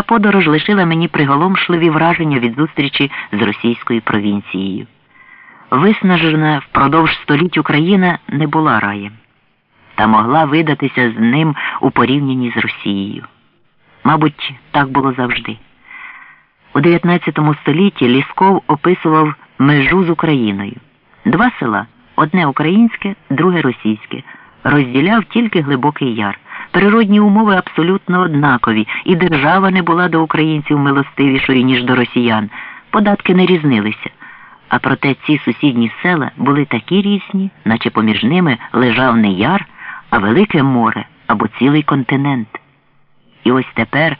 та подорож лишила мені приголомшливі враження від зустрічі з російською провінцією. Виснажена впродовж століть Україна не була раєм, та могла видатися з ним у порівнянні з Росією. Мабуть, так було завжди. У 19 столітті Лісков описував межу з Україною. Два села одне українське, друге російське, розділяв тільки глибокий яр. Природні умови абсолютно однакові, і держава не була до українців милостивішою, ніж до росіян. Податки не різнилися. А проте ці сусідні села були такі різні, наче поміж ними лежав не яр, а велике море або цілий континент. І ось тепер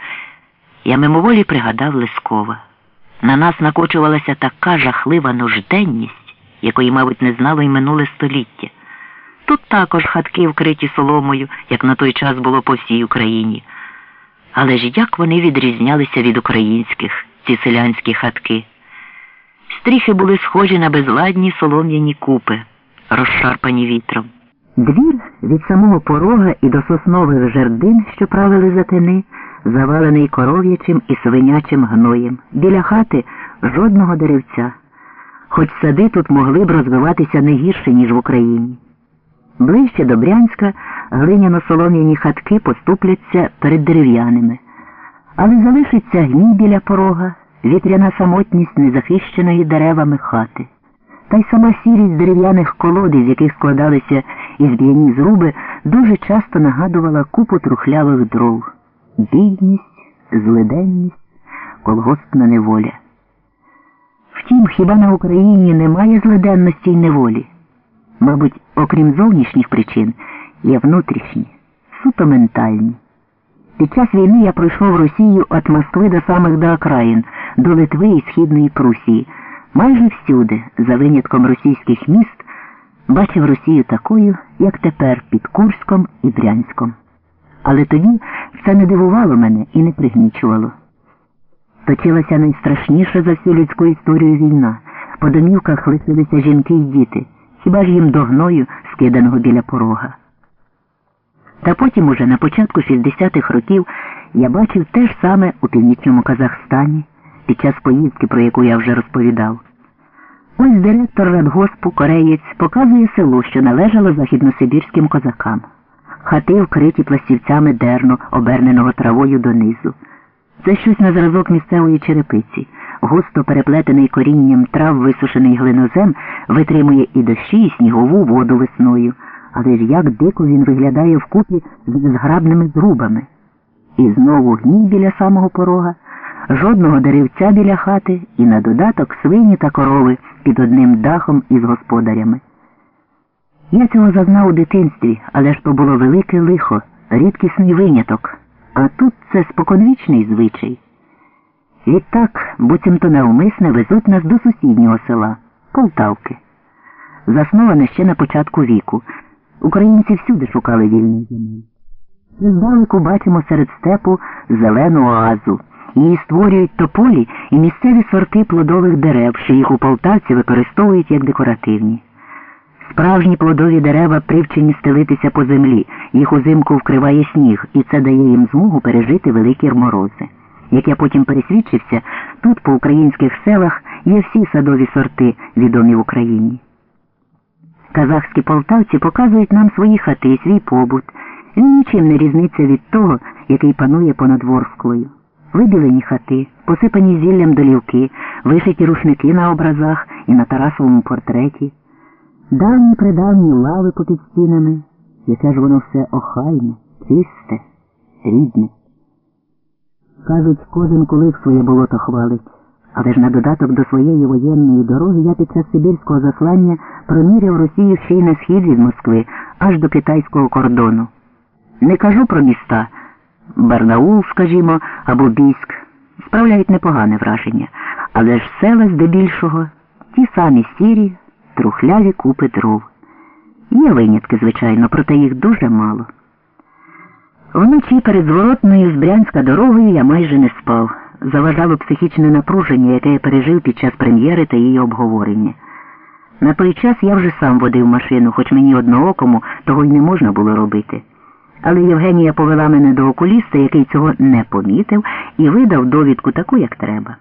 я мимоволі пригадав Лискова. На нас накочувалася така жахлива нужденність, якої, мабуть, не знало й минуле століття. Тут також хатки вкриті соломою, як на той час було по всій Україні. Але ж як вони відрізнялися від українських, ці селянські хатки? Стріхи були схожі на безладні солом'яні купи, розшарпані вітром. Двір від самого порога і до соснових жердин, що правили за тини, завалений коров'ячим і свинячим гноєм. Біля хати жодного деревця, хоч сади тут могли б розвиватися не гірше, ніж в Україні. Ближче до Брянська глиняно-солом'яні хатки поступляться перед дерев'яними, але залишиться гній біля порога, вітряна самотність незахищеної деревами хати. Та й сама сірість дерев'яних колод, з яких складалися із б'яні зруби, дуже часто нагадувала купу трухлявих дров, бідність, злиденність, колгоспна неволя. Втім, хіба на Україні немає злиденності й неволі? Мабуть, окрім зовнішніх причин, є внутрішні, суто ментальні. Під час війни я пройшов Росію від Москви до самих до окраїн, до Литви і Східної Прусії. Майже всюди, за винятком російських міст, бачив Росію такою, як тепер під Курськом і Брянськом. Але тоді це не дивувало мене і не пригнічувало. Точилася найстрашніша за всю людську історію війна. По домівках лишилися жінки й діти. Хіба ж їм до гною, скиданого біля порога? Та потім, уже на початку 60-х років, я бачив те ж саме у північному Казахстані під час поїздки, про яку я вже розповідав. Ось директор радгоспу Кореєць показує село, що належало західносибірським козакам. Хати вкриті пластівцями дерну, оберненого травою донизу. Це щось на зразок місцевої черепиці. Густо переплетений корінням трав висушений глинозем витримує і дощі, і снігову воду весною. Але ж як дико він виглядає вкупі з незграбними зрубами. І знову гній біля самого порога, жодного деревця біля хати і на додаток свині та корови під одним дахом із господарями. Я цього зазнав у дитинстві, але ж то було велике лихо, рідкісний виняток, а тут це споконвічний звичай. Відтак, буцімто навмисне везуть нас до сусіднього села Полтавки. Засноване ще на початку віку. Українці всюди шукали вільної землі. Здалеку бачимо серед степу зелену оазу. Її створюють тополі і місцеві сорти плодових дерев, що їх у Полтавці використовують як декоративні. Справжні плодові дерева привчені стелитися по землі, їх узимку вкриває сніг, і це дає їм змогу пережити великі морози. Як я потім пересвідчився, тут по українських селах є всі садові сорти, відомі в Україні. Казахські полтавці показують нам свої хати і свій побут. Він нічим не різниться від того, який панує понад Ворсклою. Вибілені хати, посипані зіллям долівки, вишиті рушники на образах і на Тарасовому портреті, давні придавні лави попід стінами, яке ж воно все охайне, чисте, рідне. Кажуть, кожен кулик своє болото хвалить. Але ж на додаток до своєї воєнної дороги я під час Сибірського заслання проміряв Росію ще й на схід від Москви, аж до китайського кордону. Не кажу про міста Барнаул, скажімо, або Бійськ. Справляють непогане враження, але ж села здебільшого ті самі сірі, трухляві купи дров. Є винятки, звичайно, проте їх дуже мало. Вночі перед зворотною з Брянська дорогою я майже не спав. Заважало психічне напруження, яке я пережив під час прем'єри та її обговорення. На той час я вже сам водив машину, хоч мені одноокому того й не можна було робити. Але Євгенія повела мене до окуліста, який цього не помітив, і видав довідку таку, як треба.